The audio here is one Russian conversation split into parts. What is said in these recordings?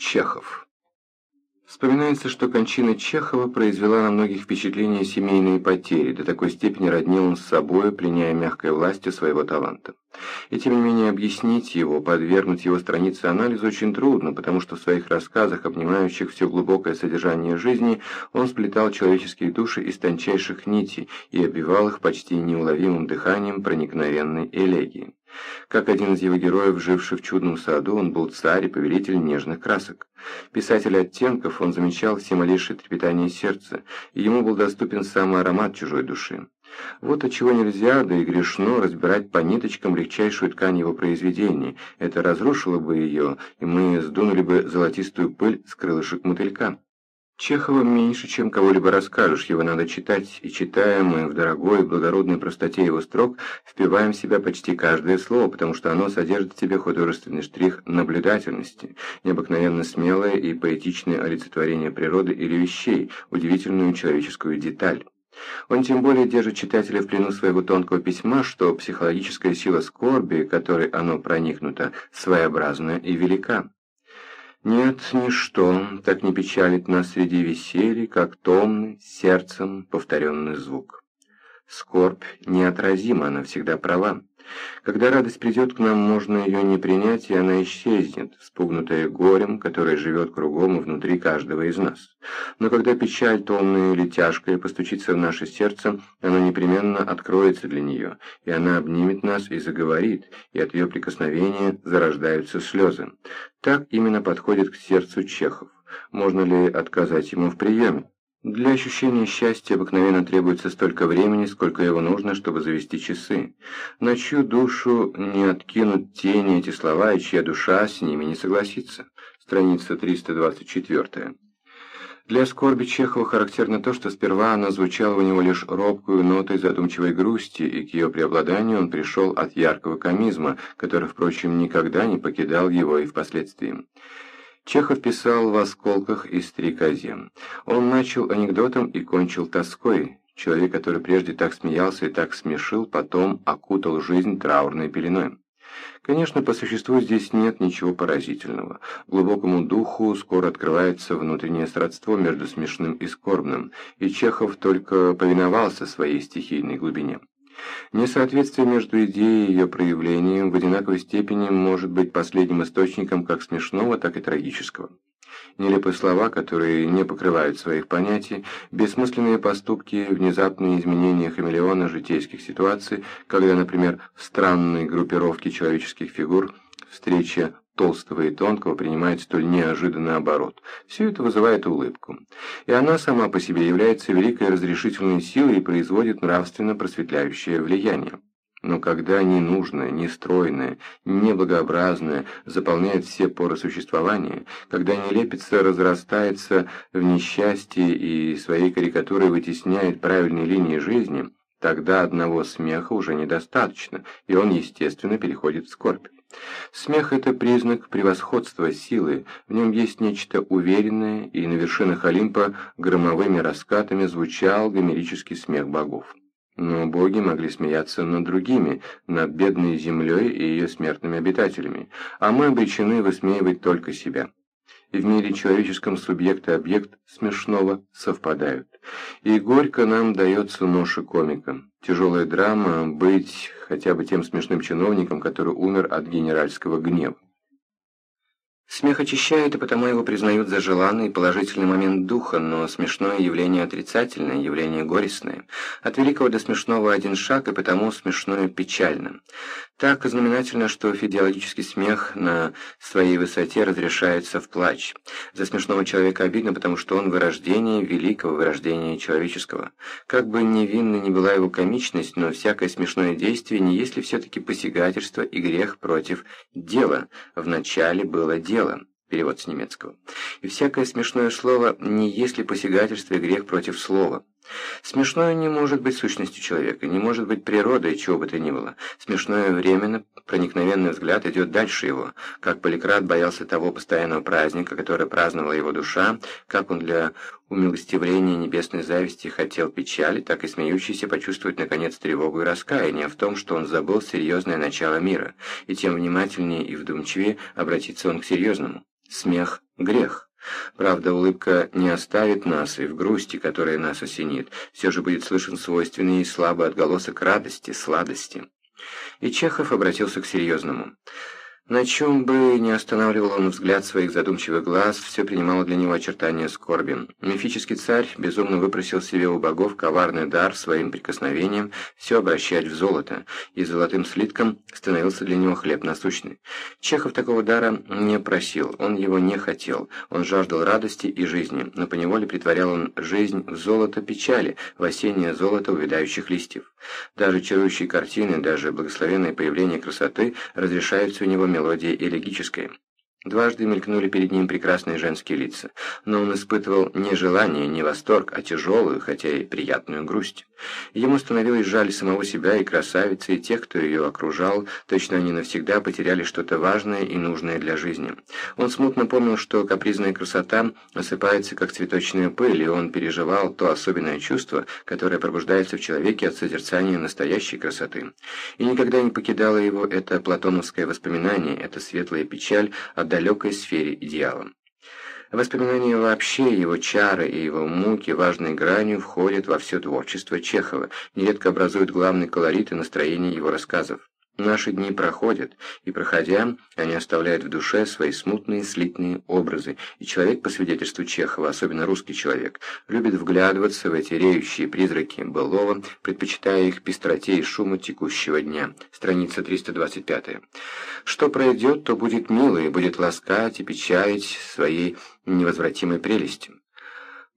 Чехов Вспоминается, что кончина Чехова произвела на многих впечатление семейные потери, до такой степени роднил он с собой, пленяя мягкой властью своего таланта. И тем не менее объяснить его, подвергнуть его странице анализу очень трудно, потому что в своих рассказах, обнимающих все глубокое содержание жизни, он сплетал человеческие души из тончайших нитей и обвивал их почти неуловимым дыханием проникновенной элегии. Как один из его героев, живший в чудном саду, он был царь и повелитель нежных красок. Писатель оттенков, он замечал все малейшие трепетания сердца, и ему был доступен самый аромат чужой души. Вот отчего нельзя, да и грешно, разбирать по ниточкам легчайшую ткань его произведений. Это разрушило бы ее, и мы сдунули бы золотистую пыль с крылышек мотылька. Чехова меньше, чем кого-либо расскажешь, его надо читать, и читая мы в дорогой благородной простоте его строк, впиваем в себя почти каждое слово, потому что оно содержит в себе художественный штрих наблюдательности, необыкновенно смелое и поэтичное олицетворение природы или вещей, удивительную человеческую деталь. Он тем более держит читателя в плену своего тонкого письма, что психологическая сила скорби, которой оно проникнуто, своеобразна и велика. Нет, ничто так не печалит нас среди веселья, как томный, сердцем повторенный звук. Скорбь неотразима, она всегда права. Когда радость придет к нам, можно ее не принять, и она исчезнет, спугнутая горем, которое живет кругом и внутри каждого из нас. Но когда печаль томная или тяжкая постучится в наше сердце, она непременно откроется для нее, и она обнимет нас и заговорит, и от ее прикосновения зарождаются слезы. Так именно подходит к сердцу Чехов. Можно ли отказать ему в приеме? Для ощущения счастья обыкновенно требуется столько времени, сколько его нужно, чтобы завести часы. На чью душу не откинут тени эти слова, и чья душа с ними не согласится. Страница 324. Для скорби Чехова характерно то, что сперва она звучала у него лишь робкую нотой задумчивой грусти, и к ее преобладанию он пришел от яркого комизма, который, впрочем, никогда не покидал его и впоследствии. Чехов писал в «Осколках» и «Стрекозе». Он начал анекдотом и кончил тоской. Человек, который прежде так смеялся и так смешил, потом окутал жизнь траурной пеленой. Конечно, по существу здесь нет ничего поразительного. Глубокому духу скоро открывается внутреннее сродство между смешным и скорбным, и Чехов только повиновался своей стихийной глубине. Несоответствие между идеей и ее проявлением в одинаковой степени может быть последним источником как смешного, так и трагического. Нелепые слова, которые не покрывают своих понятий, бессмысленные поступки, внезапные изменения хамелеона житейских ситуаций, когда, например, в странной группировке человеческих фигур встреча толстого и тонкого принимает столь неожиданный оборот. Все это вызывает улыбку. И она сама по себе является великой разрешительной силой и производит нравственно просветляющее влияние. Но когда ненужное, нестройное, неблагообразное заполняет все поры существования, когда нелепица разрастается в несчастье и своей карикатурой вытесняет правильные линии жизни, тогда одного смеха уже недостаточно, и он, естественно, переходит в скорбь. Смех – это признак превосходства силы, в нем есть нечто уверенное, и на вершинах Олимпа громовыми раскатами звучал гомерический смех богов. Но боги могли смеяться над другими, над бедной землей и ее смертными обитателями, а мы обречены высмеивать только себя в мире человеческом субъект и объект смешного совпадают. И горько нам дается ноша комика. Тяжелая драма быть хотя бы тем смешным чиновником, который умер от генеральского гнева. Смех очищает, и потому его признают за желанный положительный момент духа, но смешное явление отрицательное, явление горестное. От великого до смешного один шаг, и потому смешное печально. Так знаменательно, что физиологический смех на своей высоте разрешается в плач. За смешного человека обидно, потому что он вырождение великого вырождения человеческого. Как бы невинна ни была его комичность, но всякое смешное действие не есть ли все-таки посягательство и грех против дела. Вначале было дело. Перевод с немецкого. И всякое смешное слово не есть ли посягательство и грех против слова. Смешное не может быть сущностью человека, не может быть природой, чего бы то ни было. Смешное временно, проникновенный взгляд идет дальше его. Как Поликрат боялся того постоянного праздника, который праздновала его душа, как он для умилостивления небесной зависти хотел печали, так и смеющийся почувствовать наконец тревогу и раскаяние в том, что он забыл серьезное начало мира, и тем внимательнее и вдумчивее обратиться он к серьезному. Смех Грех. Правда, улыбка не оставит нас, и в грусти, которая нас осенит, все же будет слышен свойственный и слабый отголосок радости, сладости. И Чехов обратился к серьезному. На чем бы ни останавливал он взгляд своих задумчивых глаз, все принимало для него очертания скорби. Мифический царь безумно выпросил себе у богов коварный дар своим прикосновением все обращать в золото, и золотым слитком становился для него хлеб насущный. Чехов такого дара не просил, он его не хотел, он жаждал радости и жизни, но поневоле притворял он жизнь в золото печали, в осеннее золото увядающих листьев. Даже чарующие картины, даже благословенное появление красоты разрешаются у него мелодия элегическая. Дважды мелькнули перед ним прекрасные женские лица, но он испытывал не желание, не восторг, а тяжелую, хотя и приятную грусть. Ему становилось жаль самого себя и красавицы, и тех, кто ее окружал, точно они навсегда потеряли что-то важное и нужное для жизни. Он смутно помнил, что капризная красота осыпается, как цветочная пыль, и он переживал то особенное чувство, которое пробуждается в человеке от созерцания настоящей красоты. И никогда не покидало его это платоновское воспоминание, эта светлая печаль от далекой сфере идеала. Воспоминания вообще, его чары и его муки важной гранью входят во все творчество Чехова, нередко образуют главный колорит и настроение его рассказов. Наши дни проходят, и проходя, они оставляют в душе свои смутные, слитные образы, и человек, по свидетельству Чехова, особенно русский человек, любит вглядываться в эти реющие призраки былого, предпочитая их пестроте и шуму текущего дня. Страница 325. Что пройдет, то будет мило и будет ласкать и печалить своей невозвратимой прелестью.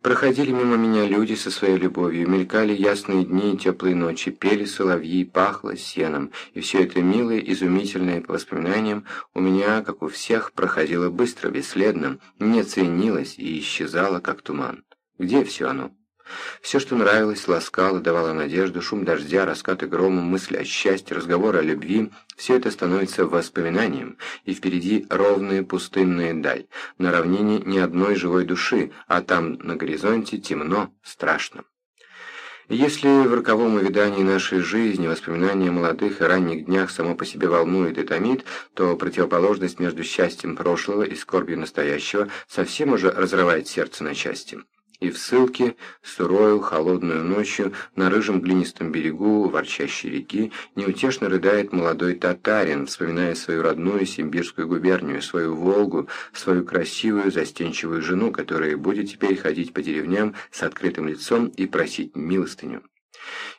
Проходили мимо меня люди со своей любовью, мелькали ясные дни и теплые ночи, пели соловьи, пахло сеном, и все это милое, изумительное по воспоминаниям у меня, как у всех, проходило быстро, бесследно, не ценилось и исчезало, как туман. Где все оно? Все, что нравилось, ласкало, давало надежду, шум дождя, раскаты грома, мысли о счастье, разговоры о любви – все это становится воспоминанием, и впереди ровная пустынная даль, на равнине ни одной живой души, а там на горизонте темно, страшно. Если в роковом увидании нашей жизни воспоминания о молодых и ранних днях само по себе волнует и томит, то противоположность между счастьем прошлого и скорбью настоящего совсем уже разрывает сердце на части и в ссылке, сурою, холодную ночью, на рыжем глинистом берегу ворчащей реки, неутешно рыдает молодой татарин, вспоминая свою родную Симбирскую губернию, свою Волгу, свою красивую застенчивую жену, которая будет теперь ходить по деревням с открытым лицом и просить милостыню.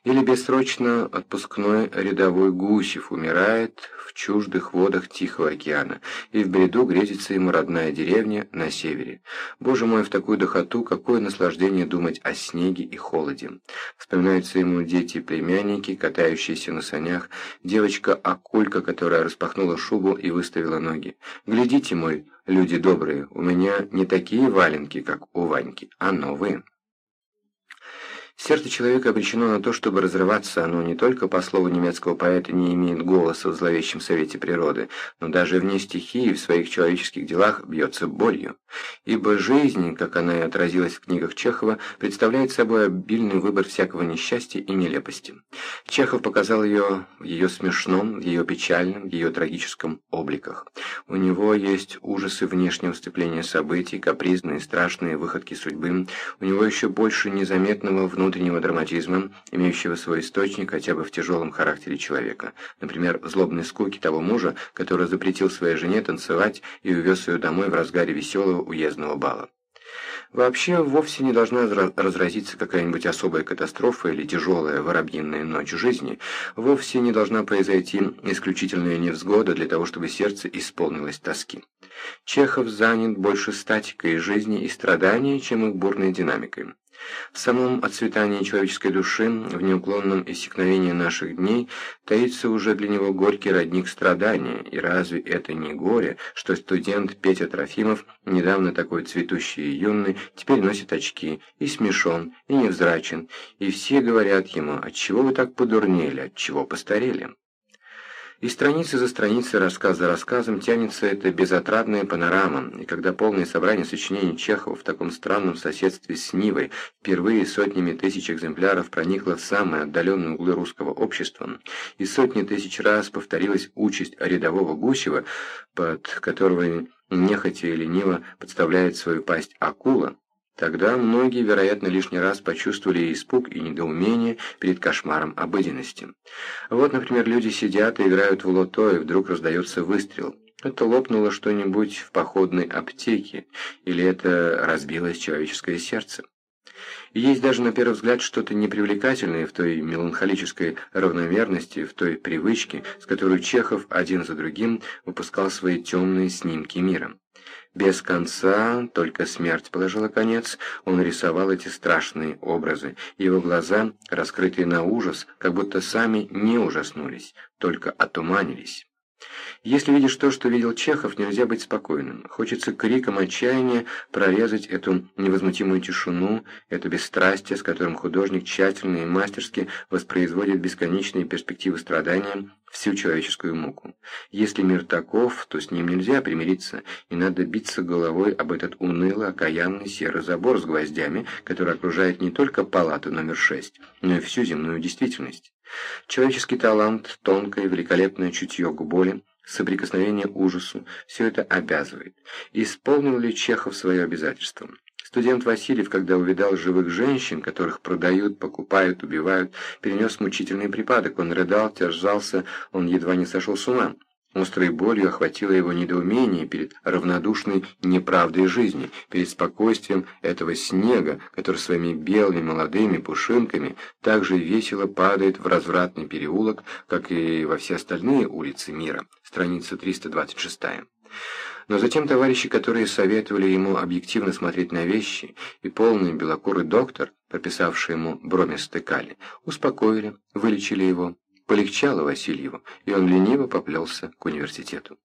Или бессрочно отпускной рядовой Гусев умирает в чуждых водах Тихого океана, и в бреду грезится ему родная деревня на севере. Боже мой, в такую дохоту какое наслаждение думать о снеге и холоде. Вспоминаются ему дети племянники, катающиеся на санях, девочка-акулька, которая распахнула шубу и выставила ноги. «Глядите, мой, люди добрые, у меня не такие валенки, как у Ваньки, а новые». Сердце человека обречено на то, чтобы разрываться, оно не только, по слову немецкого поэта, не имеет голоса в зловещем совете природы, но даже вне стихии в своих человеческих делах бьется болью. Ибо жизнь, как она и отразилась в книгах Чехова, представляет собой обильный выбор всякого несчастья и нелепости. Чехов показал ее в ее смешном, в ее печальном, в ее трагическом обликах. У него есть ужасы внешнего вступления событий, капризные, страшные выходки судьбы, у него еще больше незаметного внутреннего драматизма, имеющего свой источник хотя бы в тяжелом характере человека, например, злобной скуке того мужа, который запретил своей жене танцевать и увез ее домой в разгаре веселого уездного бала. Вообще, вовсе не должна разразиться какая-нибудь особая катастрофа или тяжелая воробьиная ночь жизни, вовсе не должна произойти исключительная невзгода для того, чтобы сердце исполнилось тоски. Чехов занят больше статикой жизни и страдания, чем их бурной динамикой. В самом отцветании человеческой души, в неуклонном иссякновении наших дней, таится уже для него горький родник страдания, и разве это не горе, что студент Петя Трофимов, недавно такой цветущий и юный, теперь носит очки, и смешон, и невзрачен, и все говорят ему, отчего вы так подурнели, отчего постарели? И страницы за страницей, рассказ за рассказом тянется эта безотрадная панорама, и когда полное собрание сочинений Чехова в таком странном соседстве с Нивой впервые сотнями тысяч экземпляров проникло в самые отдаленные углы русского общества, и сотни тысяч раз повторилась участь рядового Гусева, под которого нехотя и лениво подставляет свою пасть акула, Тогда многие, вероятно, лишний раз почувствовали испуг и недоумение перед кошмаром обыденности. Вот, например, люди сидят и играют в лото, и вдруг раздается выстрел. Это лопнуло что-нибудь в походной аптеке, или это разбилось человеческое сердце. Есть даже на первый взгляд что-то непривлекательное в той меланхолической равномерности, в той привычке, с которой Чехов один за другим выпускал свои темные снимки мира. Без конца, только смерть положила конец, он рисовал эти страшные образы. Его глаза, раскрытые на ужас, как будто сами не ужаснулись, только отуманились. Если видишь то, что видел Чехов, нельзя быть спокойным. Хочется криком отчаяния прорезать эту невозмутимую тишину, это бесстрастие, с которым художник тщательно и мастерски воспроизводит бесконечные перспективы страдания, всю человеческую муку. Если мир таков, то с ним нельзя примириться, и надо биться головой об этот унылый, окаянный серый забор с гвоздями, который окружает не только палату номер шесть, но и всю земную действительность. Человеческий талант, тонкое, великолепное чутье к боли, соприкосновение ужасу – все это обязывает. Исполнил ли Чехов свое обязательство? Студент Васильев, когда увидал живых женщин, которых продают, покупают, убивают, перенес мучительный припадок. Он рыдал, терзался, он едва не сошел с ума. Острой болью охватило его недоумение перед равнодушной неправдой жизни, перед спокойствием этого снега, который своими белыми молодыми пушинками так же весело падает в развратный переулок, как и во все остальные улицы мира. Страница 326. Но затем товарищи, которые советовали ему объективно смотреть на вещи, и полный белокурый доктор, прописавший ему бромистый кали, успокоили, вылечили его. Полегчало Васильеву, и он лениво поплелся к университету.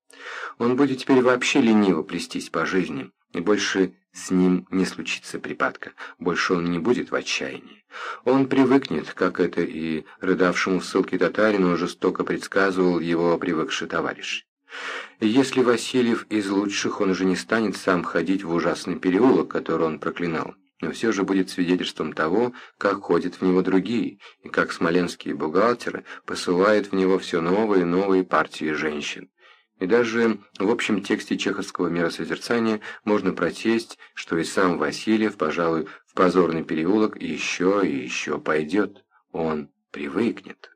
Он будет теперь вообще лениво плестись по жизни, и больше с ним не случится припадка, больше он не будет в отчаянии. Он привыкнет, как это и рыдавшему в ссылке татарину жестоко предсказывал его привыкший товарищ. Если Васильев из лучших, он уже не станет сам ходить в ужасный переулок, который он проклинал, но все же будет свидетельством того, как ходят в него другие, и как смоленские бухгалтеры посылают в него все новые и новые партии женщин. И даже в общем тексте чеховского миросозерцания можно прочесть, что и сам Васильев, пожалуй, в позорный переулок еще и еще пойдет. Он привыкнет.